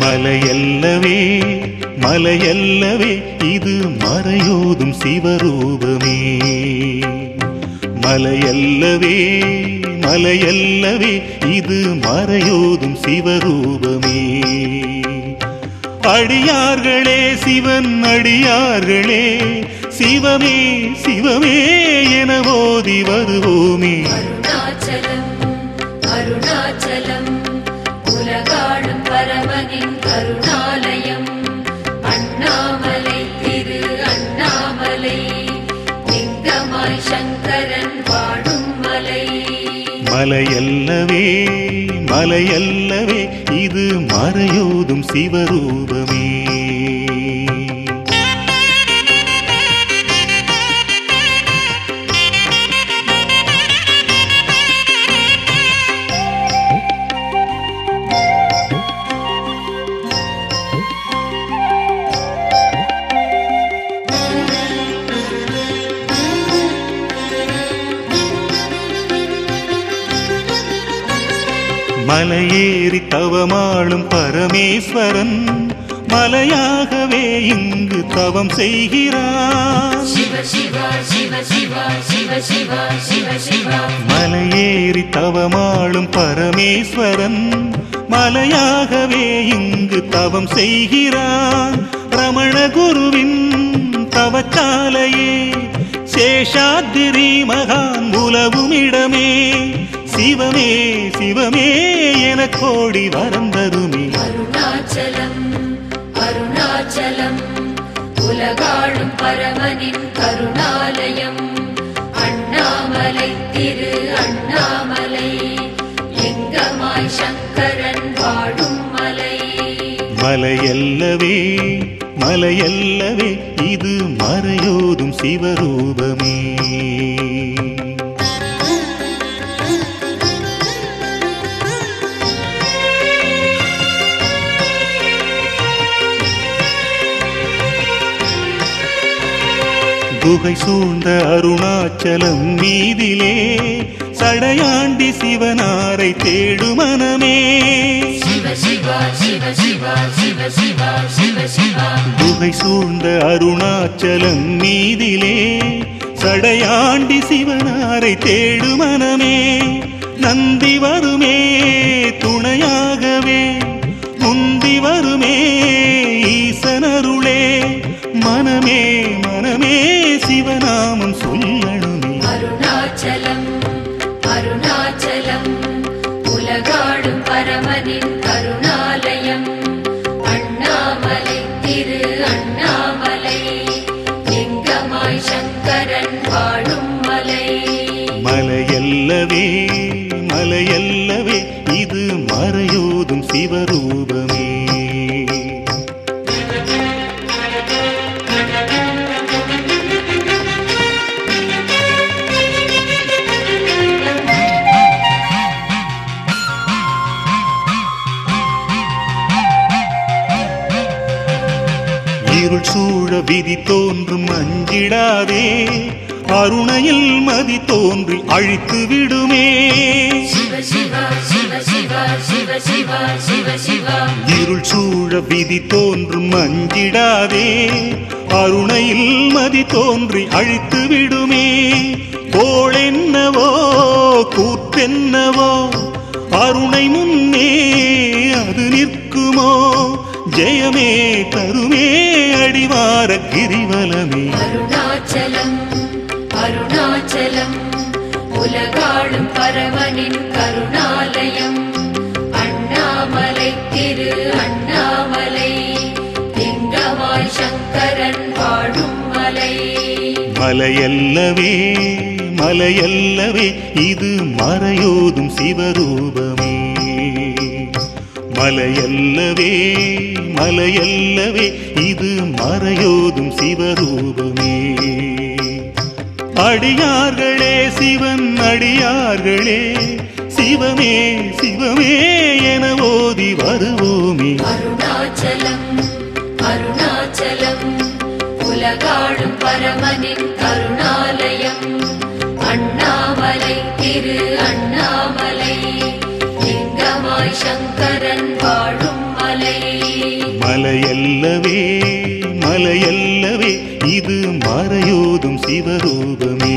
மலையல்லவே மலையல்லவே இது மறையோதும் சிவரூபமே. மலையல்லவே மலையல்லவே இது மறையோதும் சிவரூபமே. அடியார்களே சிவன் அடியார்களே சிவமே சிவமே என ஓதி வருவோமே. அருணாச்சலம் அருணாச்சலம். மலையல்லவே மலையல்லவே இது மறையோதும் சிவரூபமே. மலையேறி தவமாளும் பரமேஸ்வரன் மலையாகவே இங்கு தவம் செய்கிறார் மலையேறி தவமாளும் பரமேஸ்வரன் மலையாகவே இங்கு தவம் செய்கிறார் ரமண குருவின் தவச்சாலையே சேஷாத்திரி மகான் உலவுமிடமே. சிவமே சிவமே கோடி வரந்தருமே. அருணாச்சலம் அருணாச்சலம் உலகாடும் பரமனின் கருணாலயம். அண்ணாமலை திரு அண்ணாமலை லிங்கமாய் சங்கரன் வாடும் மலை. மலையல்லவே மலையல்லவே இது மறையோதும் சிவரூபமே. குகை சூழ்ந்த அருணாச்சலம் மீதிலே சடையாண்டி சிவனாரை தேடு மனமே. குகை சூழ்ந்த அருணாச்சலம் மீதிலே சடையாண்டி சிவனாரை தேடு மனமே. நந்தி வருமே துணையாகவே. முந்தி வருமே ஈசனருளே மனமே. சிவநாமம் சொல்லணுமே. அருணாச்சலம் அருணாச்சலம் உலகாடும் பரமனின் கருணாலயம். அண்ணாமலை திரு அண்ணாமலை லிங்கமாய் சங்கரன் வாடும் மலை. மலையல்லவே மலையல்லவே இது மறையோதும் சிவரூபமே இருள் சூழ விதி தோன்றும் அஞ்சிடாதே. கருணையில் மதி தோன்றி அழித்து விடுமே. இருள் சூழ விதி தோன்றும் அஞ்சிடாதே. அருணையில் மதி தோன்றி அழித்து விடுமே. தோளென்னவோ கூத்தென்னவோ அருணை முன்னே அது நிற்குமோ. ஜெயமே தருமே. அடிவார கிரிவலமே. அருணாச்சலம் அருணாச்சலம் உலகாடும் பரமனின் கருணாலயம். அண்ணாமலை திரு அண்ணாமலை லிங்கமாய் சங்கரன் வாடும் மலை. மலையல்லவே மலையல்லவே இது மறையோதும் சிவரூபமே. மலையல்லவே மலையல்லவே இது மறையோதும் சிவரூபமே. அடியார்களே சிவன் அடியார்களே சிவமே சிவமே என ஓதி வருவோமே. அருணாச்சலம் அருணாச்சலம் உலகாடும் பரமனின் கருணாலயம் மலையல்லவே மலையல்லவே இது மறையோதும் சிவரூபமே.